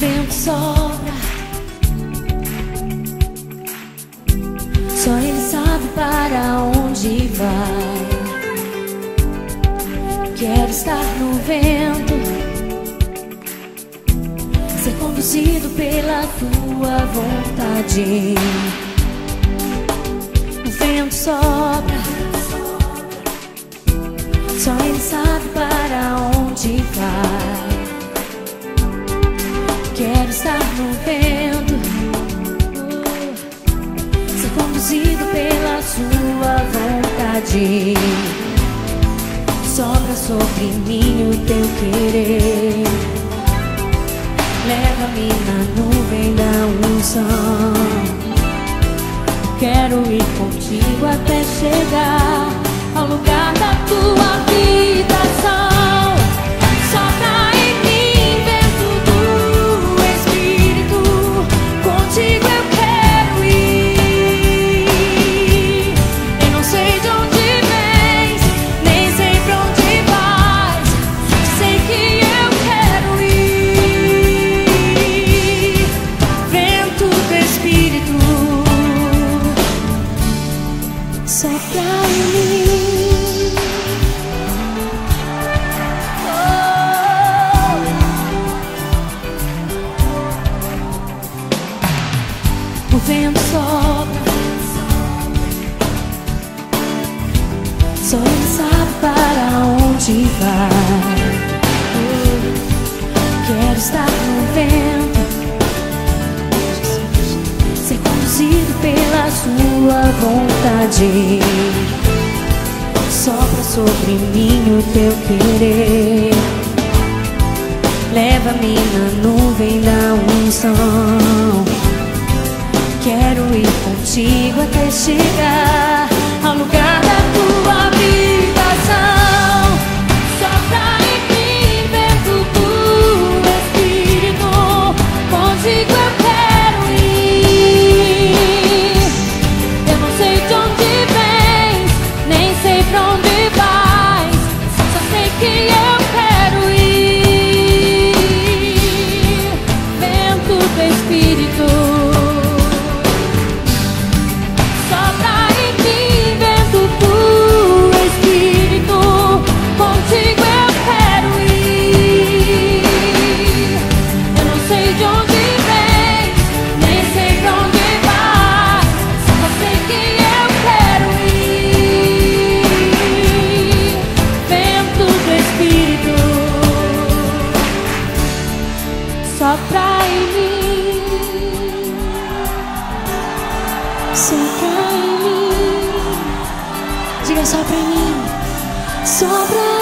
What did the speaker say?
vento sopra. Só ele sabe para onde vai. Quero estar no vento, ser conduzido pela tua vontade. O vento sopra. Sobra sobre mim o teu querer. Leva-me na nuvem da unção. Quero ir contigo até chegar ao lugar da tua habitação. vento sopra. Só ele sabe para onde vai. Quero estar no vento, ser conduzido pela sua vontade. Sopra sobre mim o teu querer. Leva-me na nuvem da unção. Quero ir contigo até chegar. soltar em mim. Diga só pra mim, só pra mim.